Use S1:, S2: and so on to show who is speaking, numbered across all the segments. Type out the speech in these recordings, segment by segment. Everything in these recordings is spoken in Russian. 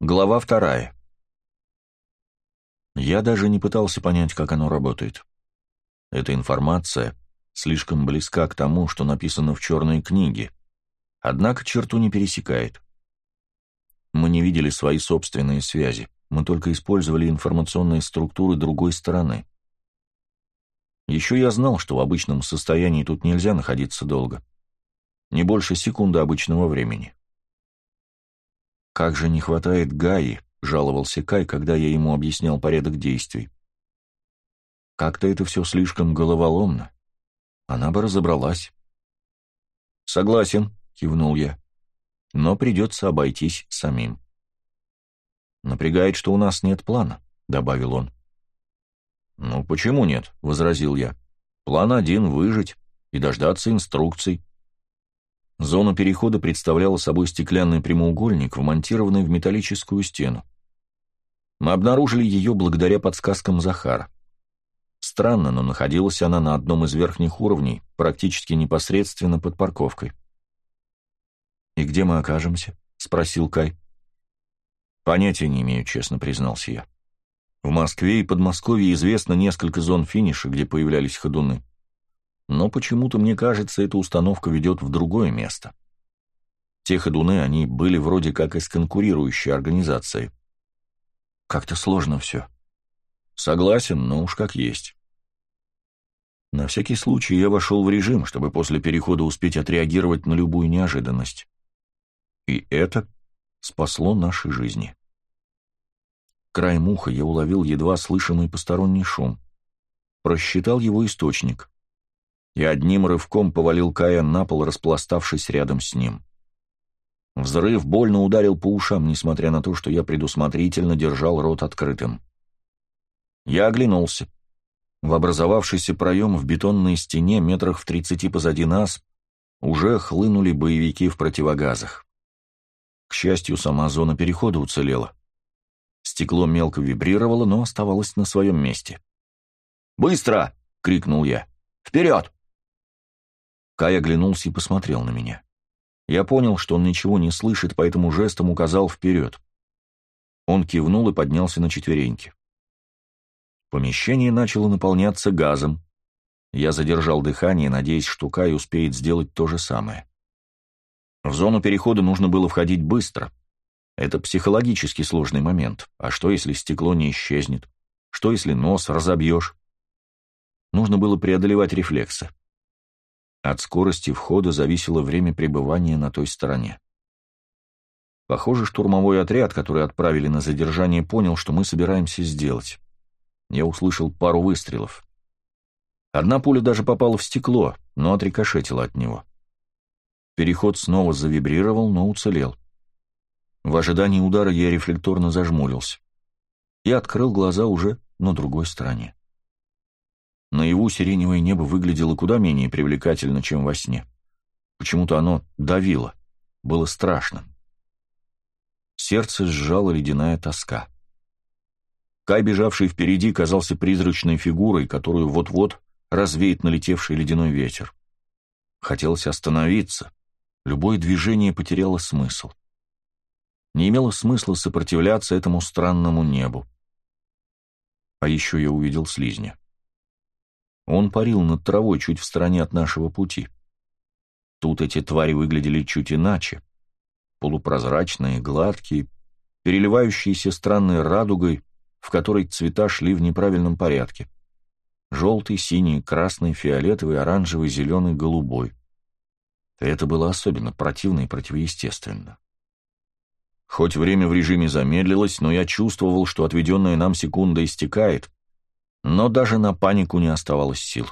S1: Глава вторая. Я даже не пытался понять, как оно работает. Эта информация слишком близка к тому, что написано в черной книге, однако черту не пересекает. Мы не видели свои собственные связи, мы только использовали информационные структуры другой стороны. Еще я знал, что в обычном состоянии тут нельзя находиться долго. Не больше секунды обычного времени. «Как же не хватает Гаи», — жаловался Кай, когда я ему объяснял порядок действий. «Как-то это все слишком головоломно. Она бы разобралась». «Согласен», — кивнул я. «Но придется обойтись самим». «Напрягает, что у нас нет плана», — добавил он. «Ну, почему нет?» — возразил я. «План один — выжить и дождаться инструкций. Зона перехода представляла собой стеклянный прямоугольник, вмонтированный в металлическую стену. Мы обнаружили ее благодаря подсказкам Захара. Странно, но находилась она на одном из верхних уровней, практически непосредственно под парковкой. «И где мы окажемся?» — спросил Кай. «Понятия не имею», — честно признался я. «В Москве и Подмосковье известно несколько зон финиша, где появлялись ходуны. Но почему-то, мне кажется, эта установка ведет в другое место. Те ходуны, они были вроде как из конкурирующей организации. Как-то сложно все. Согласен, но уж как есть. На всякий случай я вошел в режим, чтобы после перехода успеть отреагировать на любую неожиданность. И это спасло наши жизни. Краем уха я уловил едва слышимый посторонний шум. Просчитал его источник и одним рывком повалил Кая на пол, распластавшись рядом с ним. Взрыв больно ударил по ушам, несмотря на то, что я предусмотрительно держал рот открытым. Я оглянулся. В образовавшийся проем в бетонной стене, метрах в тридцати позади нас, уже хлынули боевики в противогазах. К счастью, сама зона перехода уцелела. Стекло мелко вибрировало, но оставалось на своем месте. «Быстро!» — крикнул я. «Вперед!» Кай оглянулся и посмотрел на меня. Я понял, что он ничего не слышит, поэтому жестом указал вперед. Он кивнул и поднялся на четвереньки. Помещение начало наполняться газом. Я задержал дыхание, надеясь, что Кай успеет сделать то же самое. В зону перехода нужно было входить быстро. Это психологически сложный момент. А что, если стекло не исчезнет? Что, если нос разобьешь? Нужно было преодолевать рефлексы. От скорости входа зависело время пребывания на той стороне. Похоже, штурмовой отряд, который отправили на задержание, понял, что мы собираемся сделать. Я услышал пару выстрелов. Одна пуля даже попала в стекло, но отрикошетила от него. Переход снова завибрировал, но уцелел. В ожидании удара я рефлекторно зажмурился и открыл глаза уже на другой стороне. Наяву сиреневое небо выглядело куда менее привлекательно, чем во сне. Почему-то оно давило, было страшно. Сердце сжало ледяная тоска. Кай, бежавший впереди, казался призрачной фигурой, которую вот-вот развеет налетевший ледяной ветер. Хотелось остановиться. Любое движение потеряло смысл. Не имело смысла сопротивляться этому странному небу. А еще я увидел слизня. Он парил над травой чуть в стороне от нашего пути. Тут эти твари выглядели чуть иначе. Полупрозрачные, гладкие, переливающиеся странной радугой, в которой цвета шли в неправильном порядке. Желтый, синий, красный, фиолетовый, оранжевый, зеленый, голубой. Это было особенно противно и противоестественно. Хоть время в режиме замедлилось, но я чувствовал, что отведенная нам секунда истекает, но даже на панику не оставалось сил.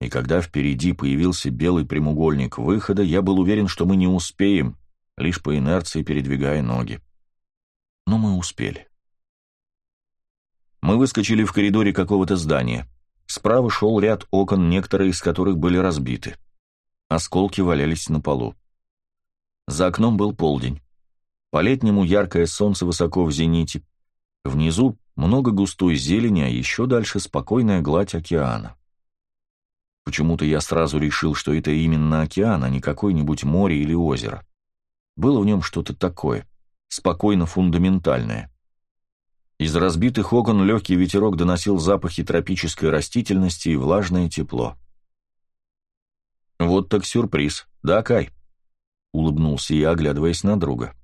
S1: И когда впереди появился белый прямоугольник выхода, я был уверен, что мы не успеем, лишь по инерции передвигая ноги. Но мы успели. Мы выскочили в коридоре какого-то здания. Справа шел ряд окон, некоторые из которых были разбиты. Осколки валялись на полу. За окном был полдень. По-летнему яркое солнце высоко в зените. Внизу много густой зелени, а еще дальше спокойная гладь океана. Почему-то я сразу решил, что это именно океан, а не какое-нибудь море или озеро. Было в нем что-то такое. спокойно фундаментальное. Из разбитых окон легкий ветерок доносил запахи тропической растительности и влажное тепло. «Вот так сюрприз, да, Кай?» — улыбнулся я, оглядываясь на друга.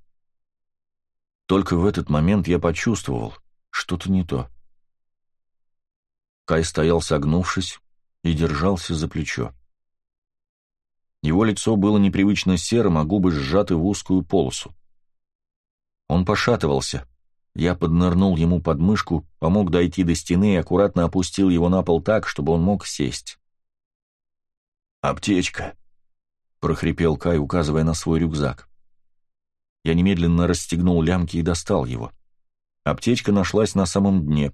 S1: Только в этот момент я почувствовал, что-то не то. Кай стоял согнувшись и держался за плечо. Его лицо было непривычно серым, а губы сжаты в узкую полосу. Он пошатывался, я поднырнул ему под мышку, помог дойти до стены и аккуратно опустил его на пол так, чтобы он мог сесть. «Аптечка», — прохрипел Кай, указывая на свой рюкзак. Я немедленно расстегнул лямки и достал его. Аптечка нашлась на самом дне.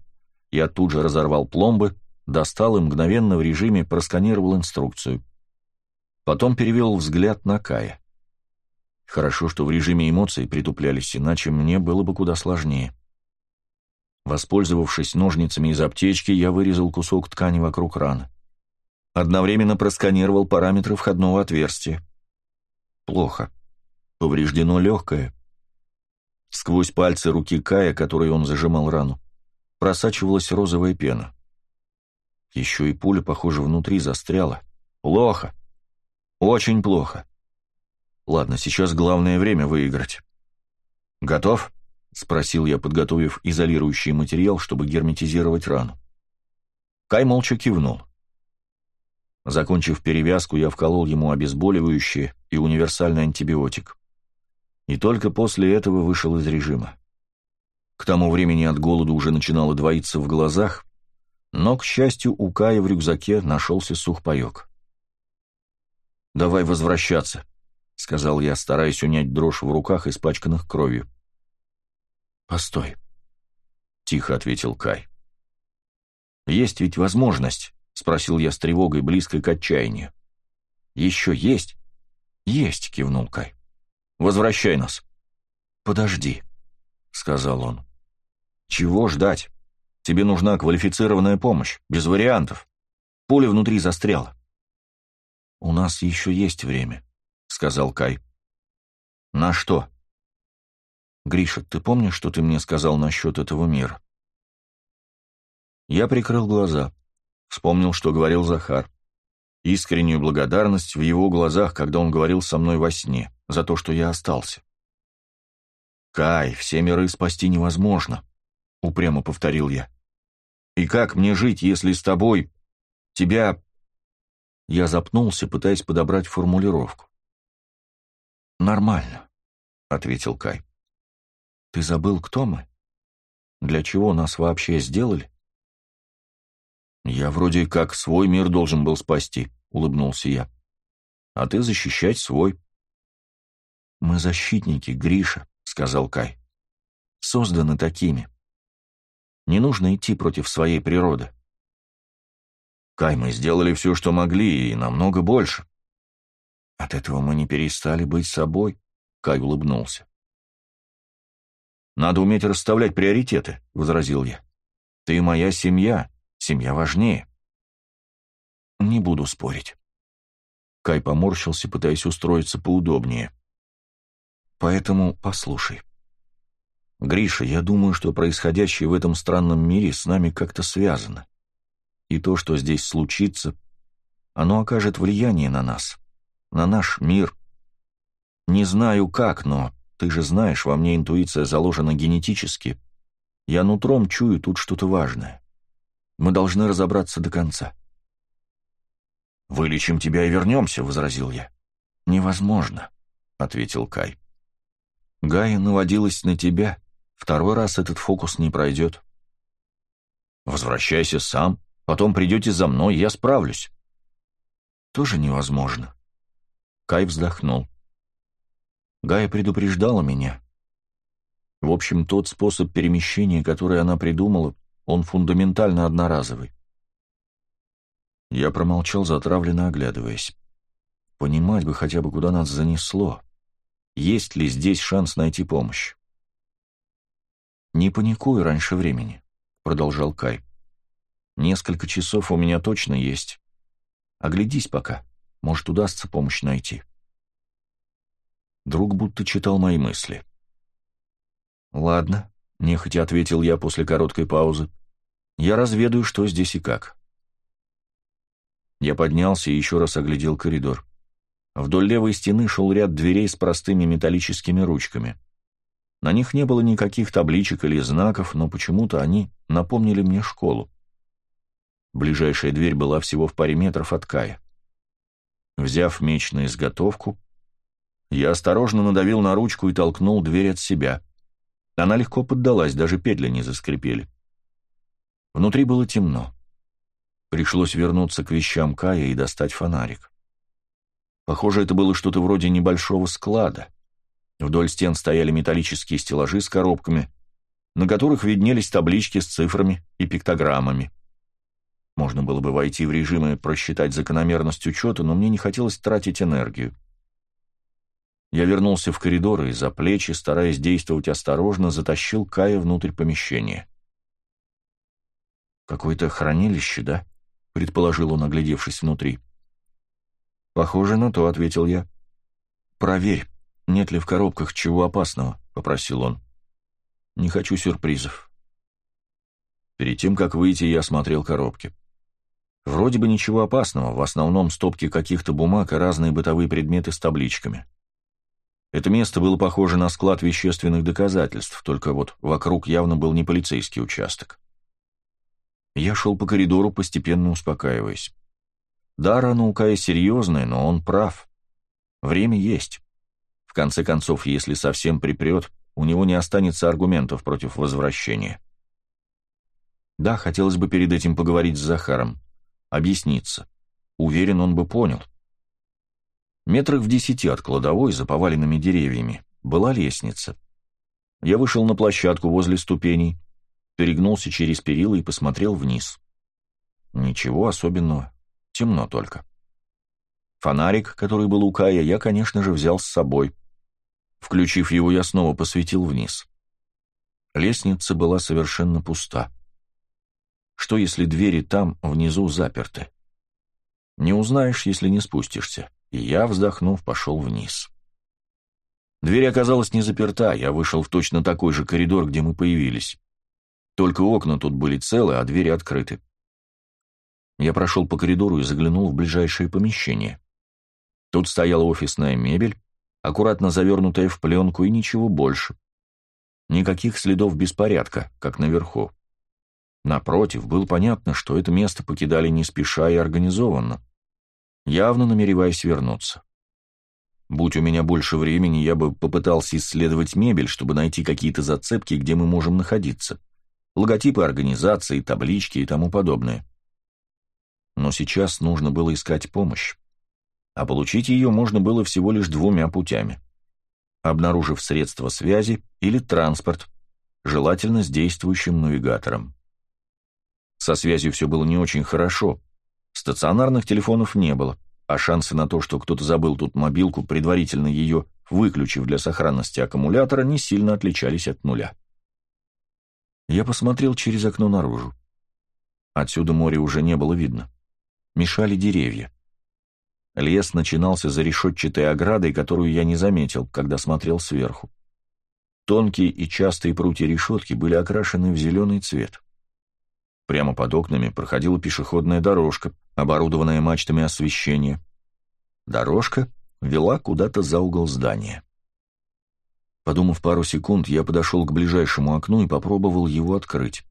S1: Я тут же разорвал пломбы, достал и мгновенно в режиме просканировал инструкцию. Потом перевел взгляд на Кая. Хорошо, что в режиме эмоций притуплялись, иначе мне было бы куда сложнее. Воспользовавшись ножницами из аптечки, я вырезал кусок ткани вокруг раны. Одновременно просканировал параметры входного отверстия. Плохо. Повреждено легкое. Сквозь пальцы руки Кая, которой он зажимал рану, просачивалась розовая пена. Еще и пуля, похоже, внутри застряла. Плохо. Очень плохо. Ладно, сейчас главное время выиграть. Готов? Спросил я, подготовив изолирующий материал, чтобы герметизировать рану. Кай молча кивнул. Закончив перевязку, я вколол ему обезболивающее и универсальный антибиотик. И только после этого вышел из режима. К тому времени от голода уже начинало двоиться в глазах, но, к счастью, у Кая в рюкзаке нашелся сухпайок. «Давай возвращаться», — сказал я, стараясь унять дрожь в руках, испачканных кровью. «Постой», — тихо ответил Кай. «Есть ведь возможность», — спросил я с тревогой, близкой к отчаянию. «Еще есть?» «Есть», — кивнул Кай. «Возвращай нас». «Подожди», — сказал он. «Чего ждать? Тебе нужна квалифицированная помощь, без вариантов. Пуля внутри застряла». «У нас еще есть время», сказал Кай. «На что?» «Гриша, ты помнишь, что ты мне сказал насчет этого мира?» Я прикрыл глаза, вспомнил, что говорил Захар. Искреннюю благодарность в его глазах, когда он говорил со мной во сне, за то, что я остался. «Кай, все миры спасти невозможно», — упрямо повторил я. «И как мне жить, если с тобой... тебя...» Я запнулся, пытаясь подобрать формулировку. «Нормально», — ответил Кай. «Ты забыл, кто мы? Для чего нас вообще сделали?» «Я вроде как свой мир должен был спасти», — улыбнулся я. «А ты защищать свой». «Мы защитники, Гриша», — сказал Кай. «Созданы такими. Не нужно идти против своей природы». «Кай, мы сделали все, что могли, и намного больше. От этого мы не перестали быть собой, Кай улыбнулся. «Надо уметь расставлять приоритеты», — возразил я. «Ты моя семья, семья важнее». «Не буду спорить». Кай поморщился, пытаясь устроиться поудобнее. «Поэтому послушай. Гриша, я думаю, что происходящее в этом странном мире с нами как-то связано. И то, что здесь случится, оно окажет влияние на нас на наш мир. Не знаю как, но ты же знаешь, во мне интуиция заложена генетически. Я нутром чую тут что-то важное. Мы должны разобраться до конца. «Вылечим тебя и вернемся», — возразил я. «Невозможно», — ответил Кай. «Гая наводилась на тебя. Второй раз этот фокус не пройдет». «Возвращайся сам, потом придете за мной, я справлюсь». «Тоже невозможно», Кай вздохнул. Гая предупреждала меня. В общем, тот способ перемещения, который она придумала, он фундаментально одноразовый. Я промолчал, затравленно оглядываясь. Понимать бы хотя бы, куда нас занесло. Есть ли здесь шанс найти помощь? «Не паникуй раньше времени», — продолжал Кай. «Несколько часов у меня точно есть. Оглядись пока». Может, удастся помощь найти. Друг будто читал мои мысли. «Ладно», — нехотя ответил я после короткой паузы. «Я разведаю, что здесь и как». Я поднялся и еще раз оглядел коридор. Вдоль левой стены шел ряд дверей с простыми металлическими ручками. На них не было никаких табличек или знаков, но почему-то они напомнили мне школу. Ближайшая дверь была всего в паре метров от Кая. Взяв меч на изготовку, я осторожно надавил на ручку и толкнул дверь от себя. Она легко поддалась, даже петли не заскрипели. Внутри было темно. Пришлось вернуться к вещам Кая и достать фонарик. Похоже, это было что-то вроде небольшого склада. Вдоль стен стояли металлические стеллажи с коробками, на которых виднелись таблички с цифрами и пиктограммами. Можно было бы войти в режим и просчитать закономерность учета, но мне не хотелось тратить энергию. Я вернулся в коридор и за плечи, стараясь действовать осторожно, затащил Кая внутрь помещения. «Какое-то хранилище, да?» — предположил он, оглядевшись внутри. «Похоже на то», — ответил я. «Проверь, нет ли в коробках чего опасного», — попросил он. «Не хочу сюрпризов». Перед тем, как выйти, я осмотрел коробки. Вроде бы ничего опасного, в основном стопки каких-то бумаг и разные бытовые предметы с табличками. Это место было похоже на склад вещественных доказательств, только вот вокруг явно был не полицейский участок. Я шел по коридору, постепенно успокаиваясь. Да, рана у Кая серьезная, но он прав. Время есть. В конце концов, если совсем припрет, у него не останется аргументов против возвращения. Да, хотелось бы перед этим поговорить с Захаром, объясниться. Уверен, он бы понял. Метрах в десяти от кладовой, за поваленными деревьями, была лестница. Я вышел на площадку возле ступеней, перегнулся через перила и посмотрел вниз. Ничего особенного. Темно только. Фонарик, который был у Кая, я, конечно же, взял с собой. Включив его, я снова посветил вниз. Лестница была совершенно пуста. Что, если двери там, внизу, заперты? Не узнаешь, если не спустишься. И я, вздохнув, пошел вниз. Дверь оказалась не заперта, я вышел в точно такой же коридор, где мы появились. Только окна тут были целы, а двери открыты. Я прошел по коридору и заглянул в ближайшее помещение. Тут стояла офисная мебель, аккуратно завернутая в пленку, и ничего больше. Никаких следов беспорядка, как наверху. Напротив, было понятно, что это место покидали не спеша и организованно, явно намереваясь вернуться. Будь у меня больше времени, я бы попытался исследовать мебель, чтобы найти какие-то зацепки, где мы можем находиться. Логотипы организации, таблички и тому подобное но сейчас нужно было искать помощь. А получить ее можно было всего лишь двумя путями. Обнаружив средства связи или транспорт, желательно с действующим навигатором. Со связью все было не очень хорошо. Стационарных телефонов не было, а шансы на то, что кто-то забыл тут мобилку, предварительно ее выключив для сохранности аккумулятора, не сильно отличались от нуля. Я посмотрел через окно наружу. Отсюда море уже не было видно мешали деревья. Лес начинался за решетчатой оградой, которую я не заметил, когда смотрел сверху. Тонкие и частые прутья решетки были окрашены в зеленый цвет. Прямо под окнами проходила пешеходная дорожка, оборудованная мачтами освещения. Дорожка вела куда-то за угол здания. Подумав пару секунд, я подошел к ближайшему окну и попробовал его открыть.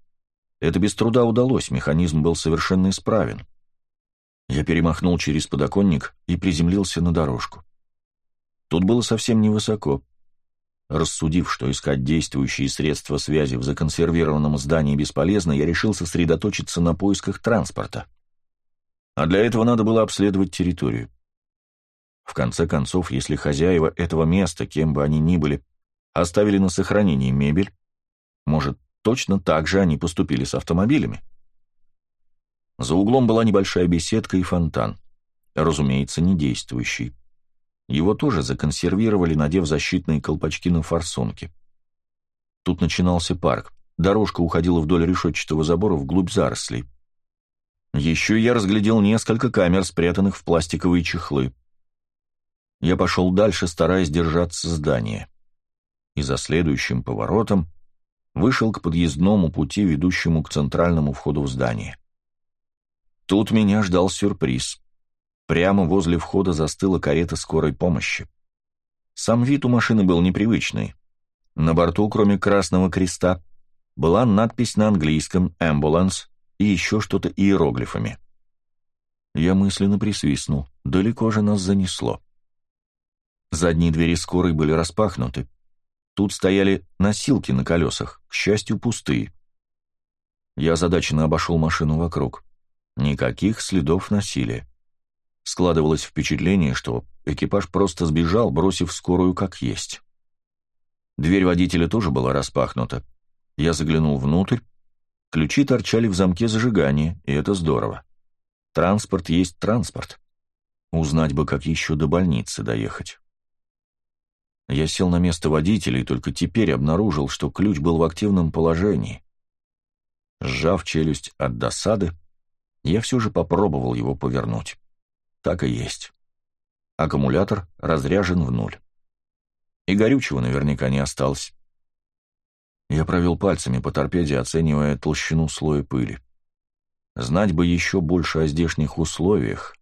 S1: Это без труда удалось, механизм был совершенно исправен. Я перемахнул через подоконник и приземлился на дорожку. Тут было совсем невысоко. Рассудив, что искать действующие средства связи в законсервированном здании бесполезно, я решил сосредоточиться на поисках транспорта. А для этого надо было обследовать территорию. В конце концов, если хозяева этого места, кем бы они ни были, оставили на сохранение мебель, может, точно так же они поступили с автомобилями. За углом была небольшая беседка и фонтан. Разумеется, не действующий. Его тоже законсервировали, надев защитные колпачки на форсунке. Тут начинался парк. Дорожка уходила вдоль решетчатого забора вглубь зарослей. Еще я разглядел несколько камер, спрятанных в пластиковые чехлы. Я пошел дальше, стараясь держаться здания. И за следующим поворотом вышел к подъездному пути, ведущему к центральному входу в здание. Тут меня ждал сюрприз. Прямо возле входа застыла карета скорой помощи. Сам вид у машины был непривычный. На борту, кроме красного креста, была надпись на английском «Ambulance» и еще что-то иероглифами. Я мысленно присвистнул. Далеко же нас занесло. Задние двери скорой были распахнуты. Тут стояли носилки на колесах, к счастью, пустые. Я озадаченно обошел машину вокруг. Никаких следов насилия. Складывалось впечатление, что экипаж просто сбежал, бросив скорую как есть. Дверь водителя тоже была распахнута. Я заглянул внутрь. Ключи торчали в замке зажигания, и это здорово. Транспорт есть транспорт. Узнать бы, как еще до больницы доехать. Я сел на место водителя и только теперь обнаружил, что ключ был в активном положении. Сжав челюсть от досады, я все же попробовал его повернуть. Так и есть. Аккумулятор разряжен в нуль. И горючего наверняка не осталось. Я провел пальцами по торпеде, оценивая толщину слоя пыли. Знать бы еще больше о здешних условиях.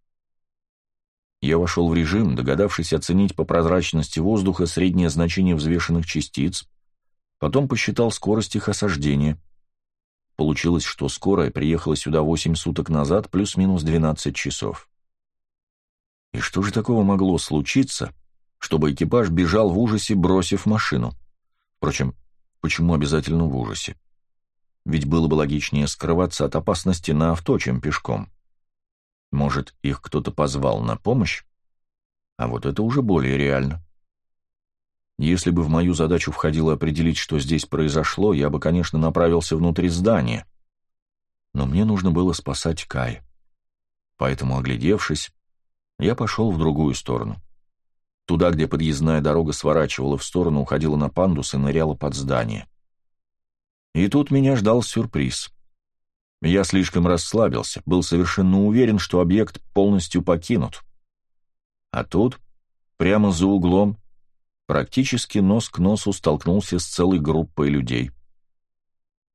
S1: Я вошел в режим, догадавшись оценить по прозрачности воздуха среднее значение взвешенных частиц, потом посчитал скорость их осаждения. Получилось, что скорая приехала сюда 8 суток назад, плюс-минус 12 часов. И что же такого могло случиться, чтобы экипаж бежал в ужасе, бросив машину? Впрочем, почему обязательно в ужасе? ведь было бы логичнее скрываться от опасности на авто, чем пешком. Может, их кто-то позвал на помощь? А вот это уже более реально. Если бы в мою задачу входило определить, что здесь произошло, я бы, конечно, направился внутрь здания. Но мне нужно было спасать Кай. Поэтому, оглядевшись, я пошел в другую сторону. Туда, где подъездная дорога сворачивала в сторону, уходила на пандус и ныряла под здание. И тут меня ждал сюрприз. Я слишком расслабился, был совершенно уверен, что объект полностью покинут. А тут, прямо за углом, практически нос к носу столкнулся с целой группой людей.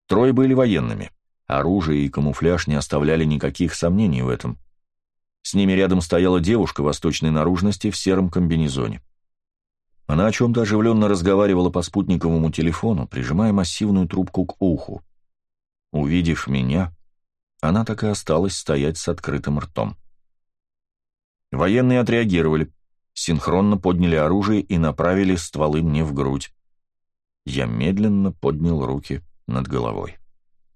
S1: Трое были военными. Оружие и камуфляж не оставляли никаких сомнений в этом. С ними рядом стояла девушка восточной наружности в сером комбинезоне. Она о чем-то оживленно разговаривала по спутниковому телефону, прижимая массивную трубку к уху. Увидев меня, она так и осталась стоять с открытым ртом. Военные отреагировали, синхронно подняли оружие и направили стволы мне в грудь. Я медленно поднял руки над головой.